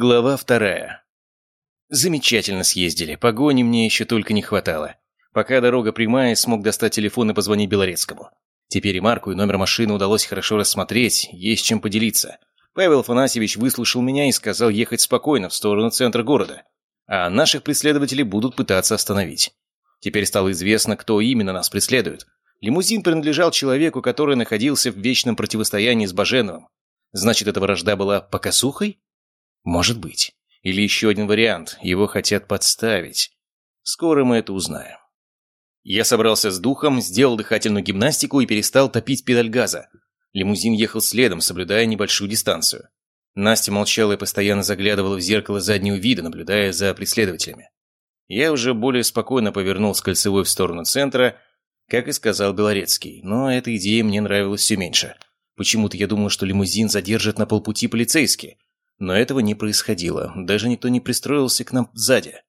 Глава вторая. Замечательно съездили. Погони мне еще только не хватало. Пока дорога прямая, смог достать телефон и позвонить Белорецкому. Теперь и марку, и номер машины удалось хорошо рассмотреть, есть чем поделиться. Павел Афанасьевич выслушал меня и сказал ехать спокойно в сторону центра города. А наших преследователей будут пытаться остановить. Теперь стало известно, кто именно нас преследует. Лимузин принадлежал человеку, который находился в вечном противостоянии с Баженовым. Значит, эта вражда была покосухой? Может быть. Или еще один вариант. Его хотят подставить. Скоро мы это узнаем. Я собрался с духом, сделал дыхательную гимнастику и перестал топить педаль газа. Лимузин ехал следом, соблюдая небольшую дистанцию. Настя молчала и постоянно заглядывала в зеркало заднего вида, наблюдая за преследователями. Я уже более спокойно повернул с кольцевой в сторону центра, как и сказал Белорецкий, но эта идея мне нравилась все меньше. Почему-то я думал, что лимузин задержат на полпути полицейские, но этого не происходило, даже никто не пристроился к нам сзади.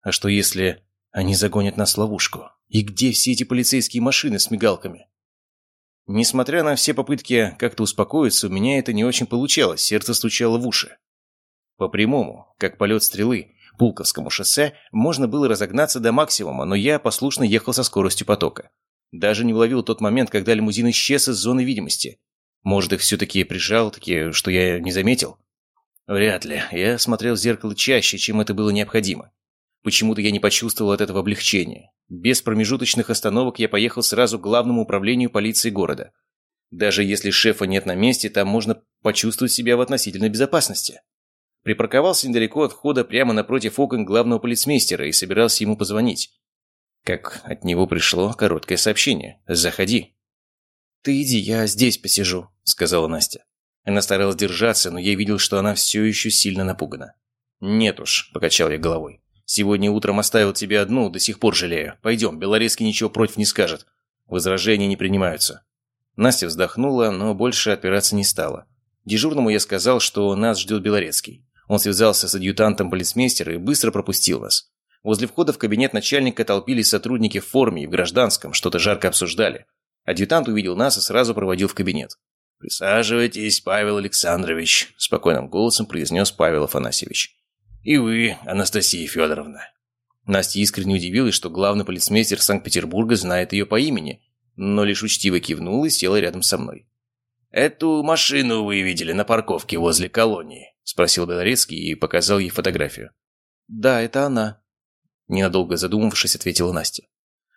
А что если они загонят нас в ловушку? И где все эти полицейские машины с мигалками? Несмотря на все попытки как-то успокоиться, у меня это не очень получалось, сердце стучало в уши. По прямому, как полет стрелы, Пулковскому шоссе можно было разогнаться до максимума, но я послушно ехал со скоростью потока. Даже не уловил тот момент, когда лимузин исчез из зоны видимости. Может, их все-таки прижал, таки, что я не заметил? Вряд ли. Я смотрел в зеркало чаще, чем это было необходимо. Почему-то я не почувствовал от этого облегчения. Без промежуточных остановок я поехал сразу к главному управлению полиции города. Даже если шефа нет на месте, там можно почувствовать себя в относительной безопасности. Припарковался недалеко от входа прямо напротив окон главного полицмейстера и собирался ему позвонить. Как от него пришло короткое сообщение. «Заходи». «Ты иди, я здесь посижу», — сказала Настя. Она старалась держаться, но я видел, что она все еще сильно напугана. «Нет уж», – покачал я головой. «Сегодня утром оставил тебе одну, до сих пор жалею. Пойдем, Белорецкий ничего против не скажет. Возражения не принимаются». Настя вздохнула, но больше отпираться не стала. Дежурному я сказал, что нас ждет Белорецкий. Он связался с адъютантом полицмейстера и быстро пропустил нас. Возле входа в кабинет начальника толпились сотрудники в форме и в гражданском, что-то жарко обсуждали. Адъютант увидел нас и сразу проводил в кабинет. «Присаживайтесь, Павел Александрович», – спокойным голосом произнес Павел Афанасьевич. «И вы, Анастасия Федоровна». Настя искренне удивилась, что главный полицмейстер Санкт-Петербурга знает ее по имени, но лишь учтиво кивнула и села рядом со мной. «Эту машину вы видели на парковке возле колонии?» – спросил Белорецкий и показал ей фотографию. «Да, это она», – ненадолго задумавшись, ответила Настя.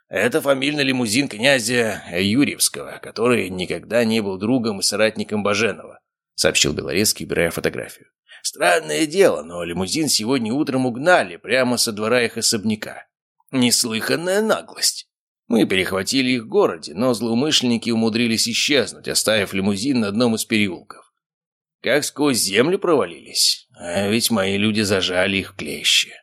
Это фамильный лимузин князя Юрьевского, который никогда не был другом и соратником Баженова», сообщил Белорецкий, убирая фотографию. «Странное дело, но лимузин сегодня утром угнали прямо со двора их особняка. Неслыханная наглость. Мы перехватили их в городе, но злоумышленники умудрились исчезнуть, оставив лимузин на одном из переулков. Как сквозь землю провалились. А ведь мои люди зажали их клещи.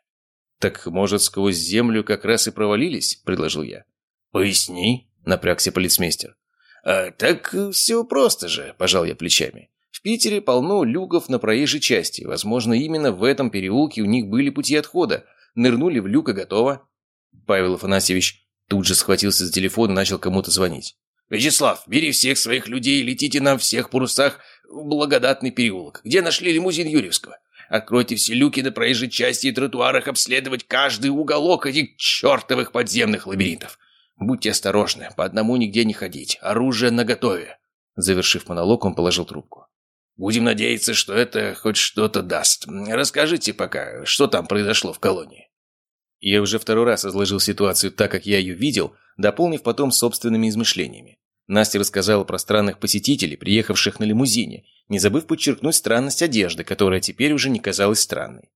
«Так, может, сквозь землю как раз и провалились?» – предложил я. «Поясни», – напрягся полицмейстер. «А, «Так все просто же», – пожал я плечами. «В Питере полно люков на проезжей части. Возможно, именно в этом переулке у них были пути отхода. Нырнули в люк и готово». Павел Афанасьевич тут же схватился за телефон и начал кому-то звонить. «Вячеслав, бери всех своих людей и летите на всех парусах в благодатный переулок. Где нашли лимузин Юрьевского? Откройте все люки на проезжей части и тротуарах, обследовать каждый уголок этих чертовых подземных лабиринтов. Будьте осторожны, по одному нигде не ходить. Оружие наготове. Завершив монолог, он положил трубку. Будем надеяться, что это хоть что-то даст. Расскажите пока, что там произошло в колонии. Я уже второй раз изложил ситуацию так, как я ее видел, дополнив потом собственными измышлениями. Настя рассказала про странных посетителей, приехавших на лимузине, не забыв подчеркнуть странность одежды, которая теперь уже не казалась странной.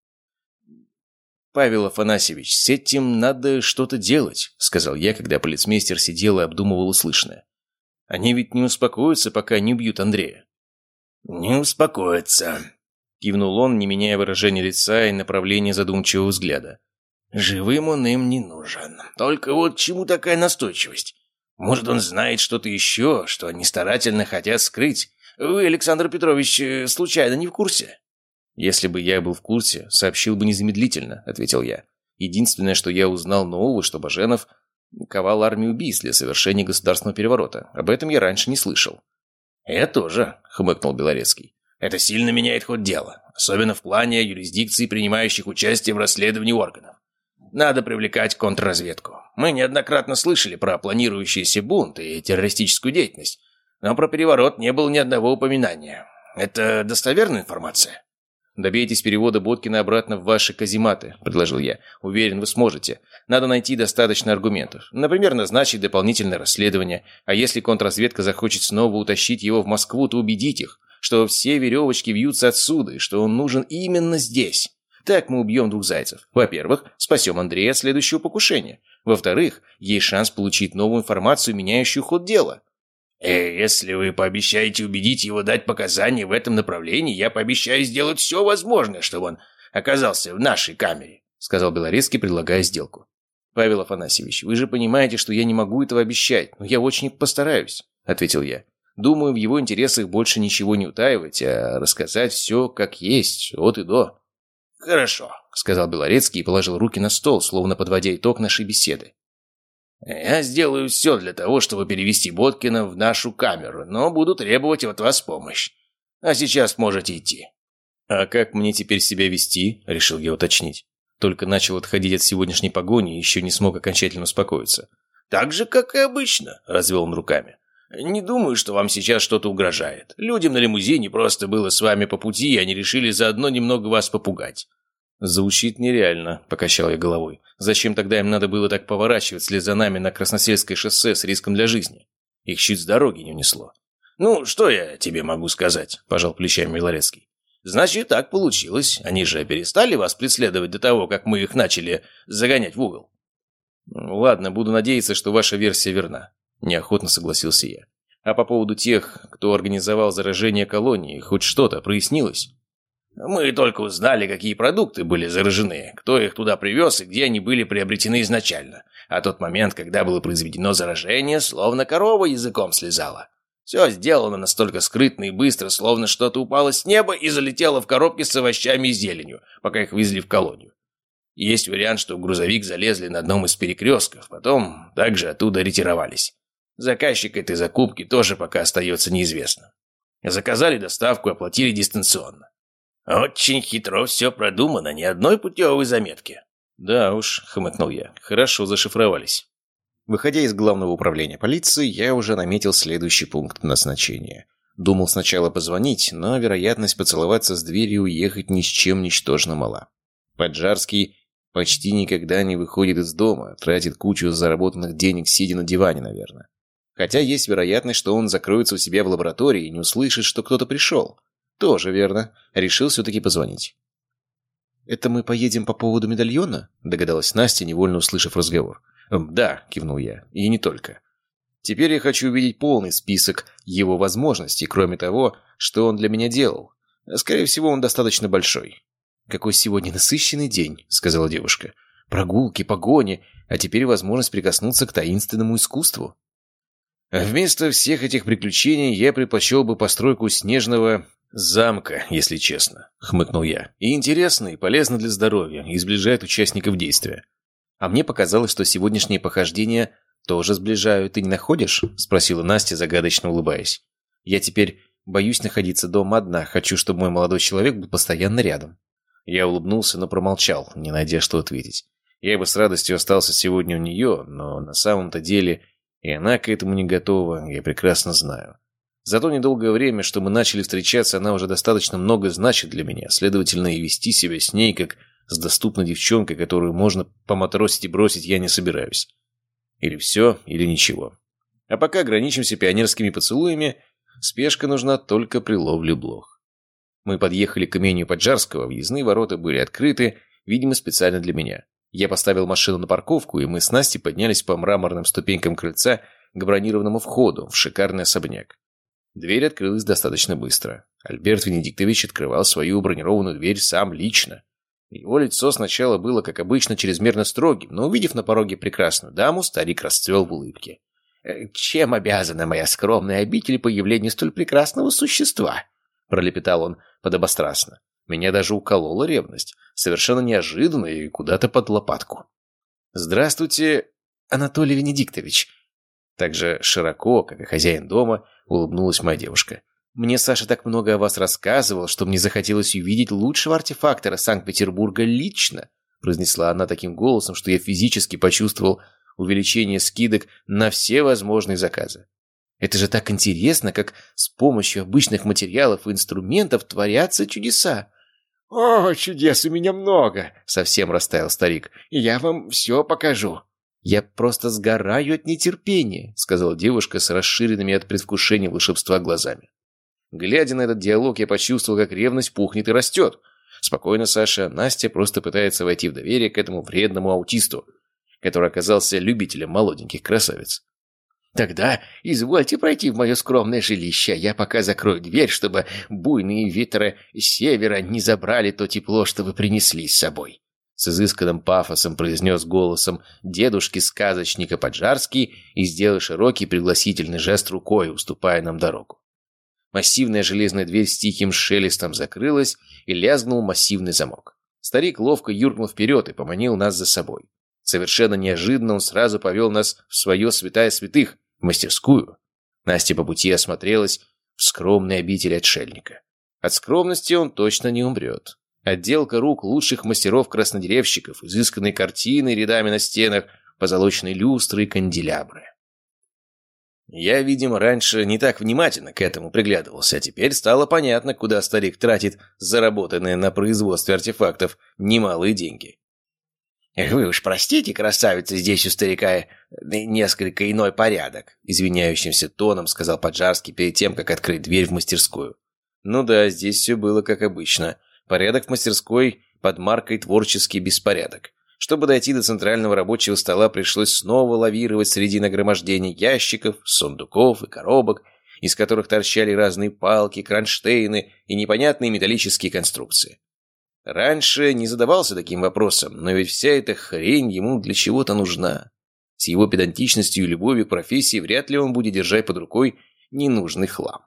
«Павел Афанасьевич, с этим надо что-то делать», — сказал я, когда полицмейстер сидел и обдумывал услышанное. «Они ведь не успокоятся, пока не убьют Андрея». «Не успокоятся», — кивнул он, не меняя выражения лица и направления задумчивого взгляда. «Живым он им не нужен. Только вот чему такая настойчивость? Может, он знает что-то еще, что они старательно хотят скрыть? Вы, Александр Петрович, э, случайно не в курсе?» «Если бы я был в курсе, сообщил бы незамедлительно», — ответил я. «Единственное, что я узнал нового, что Баженов ковал армию убийств для совершения государственного переворота. Об этом я раньше не слышал». «Я тоже», — хмыкнул Белорецкий. Это сильно меняет ход дела, особенно в плане юрисдикции, принимающих участие в расследовании органов. Надо привлекать контрразведку. Мы неоднократно слышали про планирующиеся бунты и террористическую деятельность, но про переворот не было ни одного упоминания. Это достоверная информация? «Добейтесь перевода Боткина обратно в ваши казематы», – предложил я. «Уверен, вы сможете. Надо найти достаточно аргументов. Например, назначить дополнительное расследование. А если контрразведка захочет снова утащить его в Москву, то убедить их, что все веревочки вьются отсюда и что он нужен именно здесь. Так мы убьем двух зайцев. Во-первых, спасем Андрея от следующего покушения. Во-вторых, есть шанс получить новую информацию, меняющую ход дела. «Э, если вы пообещаете убедить его дать показания в этом направлении, я пообещаю сделать все возможное, чтобы он оказался в нашей камере», сказал Белорецкий, предлагая сделку. «Павел Афанасьевич, вы же понимаете, что я не могу этого обещать, но я очень постараюсь», ответил я. «Думаю, в его интересах больше ничего не утаивать, а рассказать все как есть, от и до». «Хорошо», — сказал Белорецкий и положил руки на стол, словно подводя итог нашей беседы. Я сделаю все для того, чтобы перевести Боткина в нашу камеру, но буду требовать от вас помощь. А сейчас можете идти». «А как мне теперь себя вести?» – решил я уточнить. Только начал отходить от сегодняшней погони и еще не смог окончательно успокоиться. «Так же, как и обычно», – развел он руками. «Не думаю, что вам сейчас что-то угрожает. Людям на лимузине просто было с вами по пути, и они решили заодно немного вас попугать. «Звучит нереально», – покачал я головой. «Зачем тогда им надо было так поворачивать вслед за нами на Красносельское шоссе с риском для жизни? Их чуть с дороги не унесло». «Ну, что я тебе могу сказать?» – пожал плечами Милорецкий. «Значит, так получилось. Они же перестали вас преследовать до того, как мы их начали загонять в угол». «Ладно, буду надеяться, что ваша версия верна», – неохотно согласился я. «А по поводу тех, кто организовал заражение колонии, хоть что-то прояснилось?» Мы только узнали, какие продукты были заражены, кто их туда привез и где они были приобретены изначально. А тот момент, когда было произведено заражение, словно корова языком слезала. Все сделано настолько скрытно и быстро, словно что-то упало с неба и залетело в коробки с овощами и зеленью, пока их везли в колонию. Есть вариант, что в грузовик залезли на одном из перекрестков, потом также оттуда ретировались. Заказчик этой закупки тоже пока остается неизвестным. Заказали доставку, оплатили дистанционно. «Очень хитро все продумано, ни одной путевой заметки». «Да уж», — хмыкнул я, — «хорошо зашифровались». Выходя из главного управления полиции, я уже наметил следующий пункт назначения. Думал сначала позвонить, но вероятность поцеловаться с дверью и уехать ни с чем ничтожно мала. Поджарский почти никогда не выходит из дома, тратит кучу заработанных денег, сидя на диване, наверное. Хотя есть вероятность, что он закроется у себя в лаборатории и не услышит, что кто-то пришел. «Тоже верно. Решил все-таки позвонить». «Это мы поедем по поводу медальона?» – догадалась Настя, невольно услышав разговор. «Да», – кивнул я, – «и не только. Теперь я хочу увидеть полный список его возможностей, кроме того, что он для меня делал. Скорее всего, он достаточно большой». «Какой сегодня насыщенный день», – сказала девушка. «Прогулки, погони, а теперь возможность прикоснуться к таинственному искусству». Вместо всех этих приключений я предпочел бы постройку снежного «Замка, если честно», — хмыкнул я. «И интересно, и полезно для здоровья, и сближает участников действия. А мне показалось, что сегодняшние похождения тоже сближают, ты не находишь?» — спросила Настя, загадочно улыбаясь. «Я теперь боюсь находиться дома одна, хочу, чтобы мой молодой человек был постоянно рядом». Я улыбнулся, но промолчал, не найдя что ответить. Я бы с радостью остался сегодня у нее, но на самом-то деле и она к этому не готова, я прекрасно знаю. За то недолгое время, что мы начали встречаться, она уже достаточно много значит для меня, следовательно, и вести себя с ней, как с доступной девчонкой, которую можно поматросить и бросить, я не собираюсь. Или все, или ничего. А пока ограничимся пионерскими поцелуями, спешка нужна только при ловле блох. Мы подъехали к имению Поджарского, въездные ворота были открыты, видимо, специально для меня. Я поставил машину на парковку, и мы с Настей поднялись по мраморным ступенькам крыльца к бронированному входу в шикарный особняк. Дверь открылась достаточно быстро. Альберт Венедиктович открывал свою бронированную дверь сам лично. Его лицо сначала было, как обычно, чрезмерно строгим, но, увидев на пороге прекрасную даму, старик расцвел в улыбке. «Э, «Чем обязана моя скромная обитель появлению столь прекрасного существа?» — пролепетал он подобострастно. Меня даже уколола ревность, совершенно неожиданно и куда-то под лопатку. «Здравствуйте, Анатолий Венедиктович!» Так же широко, как и хозяин дома, улыбнулась моя девушка. Мне Саша так много о вас рассказывал, что мне захотелось увидеть лучшего артефактора Санкт-Петербурга лично», произнесла она таким голосом, что я физически почувствовал увеличение скидок на все возможные заказы. Это же так интересно, как с помощью обычных материалов и инструментов творятся чудеса. «О, чудес у меня много!» — совсем растаял старик. «Я вам все покажу». «Я просто сгораю от нетерпения», — сказала девушка с расширенными от предвкушения волшебства глазами. Глядя на этот диалог, я почувствовал, как ревность пухнет и растет. Спокойно, Саша, Настя просто пытается войти в доверие к этому вредному аутисту, который оказался любителем молоденьких красавиц. Тогда извольте пройти в мое скромное жилище, я пока закрою дверь, чтобы буйные ветры севера не забрали то тепло, что вы принесли с собой. С изысканным пафосом произнес голосом дедушки-сказочника Поджарский и сделал широкий пригласительный жест рукой, уступая нам дорогу. Массивная железная дверь с тихим шелестом закрылась и лязгнул массивный замок. Старик ловко юркнул вперед и поманил нас за собой. Совершенно неожиданно он сразу повел нас в свое святая святых, в мастерскую. Настя по пути осмотрелась в скромной обители отшельника. От скромности он точно не умрет. Отделка рук лучших мастеров-краснодеревщиков, изысканные картины рядами на стенах, позолоченные люстры и канделябры. Я, видимо, раньше не так внимательно к этому приглядывался, а теперь стало понятно, куда старик тратит заработанные на производстве артефактов немалые деньги. «Вы уж простите, красавица, здесь у старика э, несколько иной порядок», извиняющимся тоном сказал Поджарский перед тем, как открыть дверь в мастерскую. «Ну да, здесь все было как обычно. Порядок в мастерской под маркой «Творческий беспорядок». Чтобы дойти до центрального рабочего стола, пришлось снова лавировать среди нагромождений ящиков, сундуков и коробок, из которых торчали разные палки, кронштейны и непонятные металлические конструкции. Раньше не задавался таким вопросом, но ведь вся эта хрень ему для чего-то нужна. С его педантичностью и любовью к профессии вряд ли он будет держать под рукой ненужный хлам.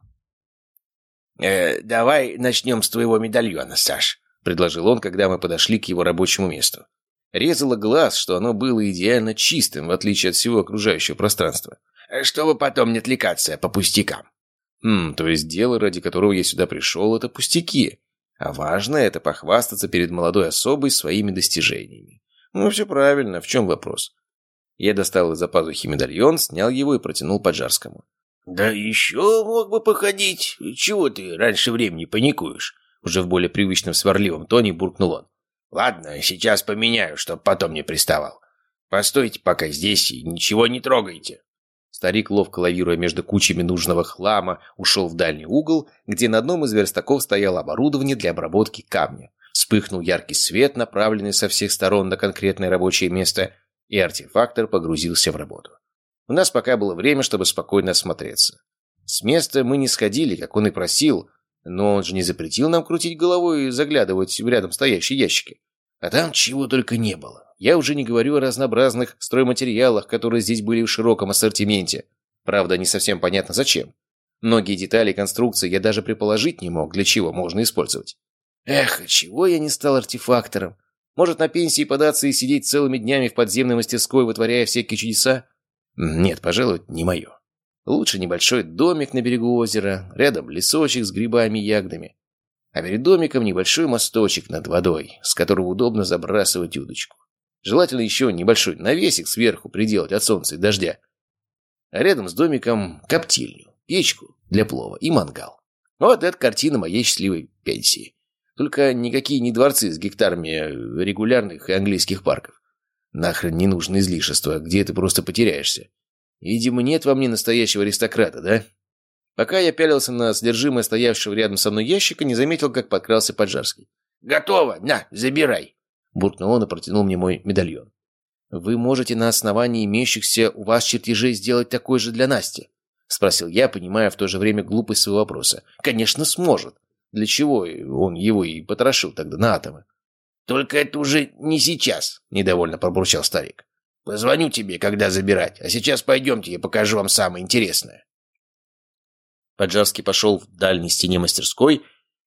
«Э, «Давай начнем с твоего медальона, Саш», — предложил он, когда мы подошли к его рабочему месту. Резало глаз, что оно было идеально чистым, в отличие от всего окружающего пространства. «Чтобы потом не отвлекаться по пустякам». «Хм, то есть дело, ради которого я сюда пришел, это пустяки. А важно это похвастаться перед молодой особой своими достижениями. Ну, все правильно, в чем вопрос? Я достал из-за пазухи медальон, снял его и протянул Поджарскому. «Да еще мог бы походить. Чего ты раньше времени паникуешь?» Уже в более привычном сварливом тоне буркнул он. «Ладно, сейчас поменяю, чтоб потом не приставал. Постойте пока здесь и ничего не трогайте». Старик, ловко лавируя между кучами нужного хлама, ушел в дальний угол, где на одном из верстаков стояло оборудование для обработки камня. Вспыхнул яркий свет, направленный со всех сторон на конкретное рабочее место, и артефактор погрузился в работу. У нас пока было время, чтобы спокойно осмотреться. С места мы не сходили, как он и просил, но он же не запретил нам крутить головой и заглядывать в рядом стоящие ящики. А там чего только не было. Я уже не говорю о разнообразных стройматериалах, которые здесь были в широком ассортименте. Правда, не совсем понятно зачем. Многие детали конструкции я даже предположить не мог, для чего можно использовать. Эх, чего я не стал артефактором? Может, на пенсии податься и сидеть целыми днями в подземной мастерской, вытворяя всякие чудеса? Нет, пожалуй, не мое. Лучше небольшой домик на берегу озера, рядом лесочек с грибами и ягодами. А перед домиком небольшой мосточек над водой, с которого удобно забрасывать удочку. Желательно еще небольшой навесик сверху приделать от солнца и дождя. А рядом с домиком коптильню, печку для плова и мангал. Вот это картина моей счастливой пенсии. Только никакие не дворцы с гектарами регулярных и английских парков. Нахрен не нужно излишество, где ты просто потеряешься. Видимо, нет во мне настоящего аристократа, да? Пока я пялился на содержимое стоявшего рядом со мной ящика, не заметил, как подкрался Поджарский. «Готово! На, забирай!» буркнул он и протянул мне мой медальон. «Вы можете на основании имеющихся у вас чертежей сделать такой же для Насти?» — спросил я, понимая в то же время глупость своего вопроса. «Конечно, сможет. Для чего он его и потрошил тогда на атомы?» «Только это уже не сейчас», — недовольно пробурчал старик. «Позвоню тебе, когда забирать, а сейчас пойдемте, я покажу вам самое интересное». Поджарский пошел в дальней стене мастерской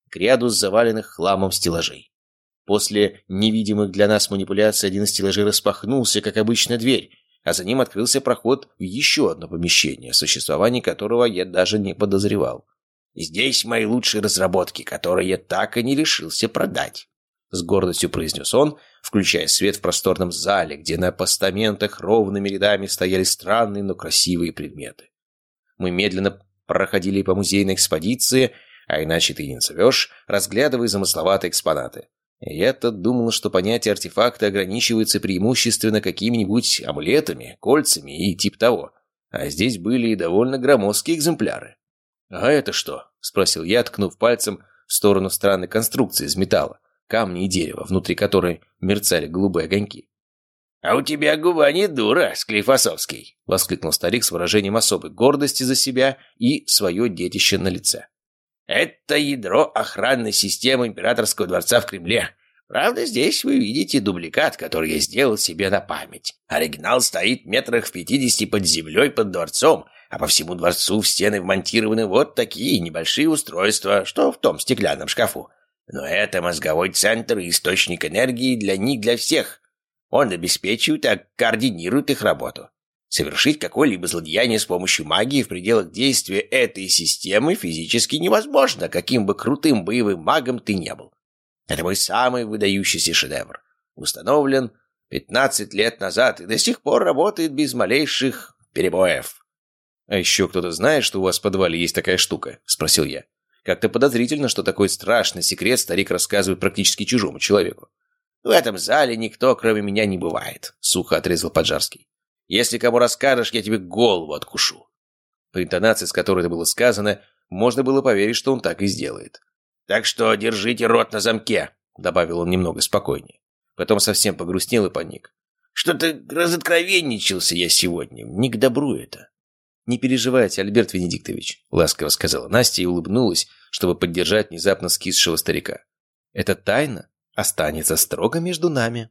к ряду заваленных хламом стеллажей. После невидимых для нас манипуляций один из стеллажей распахнулся, как обычно, дверь, а за ним открылся проход в еще одно помещение, о существовании которого я даже не подозревал. Здесь мои лучшие разработки, которые я так и не решился продать. С гордостью произнес он, включая свет в просторном зале, где на постаментах ровными рядами стояли странные, но красивые предметы. Мы медленно проходили по музейной экспозиции, а иначе ты не назовешь, разглядывая замысловатые экспонаты. Я-то думал, что понятие артефакта ограничивается преимущественно какими-нибудь амулетами, кольцами и тип того. А здесь были и довольно громоздкие экземпляры. «А это что?» – спросил я, ткнув пальцем в сторону странной конструкции из металла, камня и дерева, внутри которой мерцали голубые огоньки. «А у тебя губа не дура, Склифосовский!» – воскликнул старик с выражением особой гордости за себя и свое детище на лице. Это ядро охранной системы императорского дворца в Кремле. Правда, здесь вы видите дубликат, который я сделал себе на память. Оригинал стоит метрах в пятидесяти под землей под дворцом, а по всему дворцу в стены вмонтированы вот такие небольшие устройства, что в том стеклянном шкафу. Но это мозговой центр и источник энергии для них, для всех. Он обеспечивает и координирует их работу. Совершить какое-либо злодеяние с помощью магии в пределах действия этой системы физически невозможно, каким бы крутым боевым магом ты не был. Это мой самый выдающийся шедевр. Установлен 15 лет назад и до сих пор работает без малейших перебоев. «А еще кто-то знает, что у вас в подвале есть такая штука?» – спросил я. Как-то подозрительно, что такой страшный секрет старик рассказывает практически чужому человеку. «В этом зале никто, кроме меня, не бывает», – сухо отрезал Поджарский. Если кому расскажешь, я тебе голову откушу». По интонации, с которой это было сказано, можно было поверить, что он так и сделает. «Так что держите рот на замке», — добавил он немного спокойнее. Потом совсем погрустнел и паник. «Что-то разоткровенничался я сегодня. Не к добру это». «Не переживайте, Альберт Венедиктович», — ласково сказала Настя и улыбнулась, чтобы поддержать внезапно скисшего старика. «Эта тайна останется строго между нами».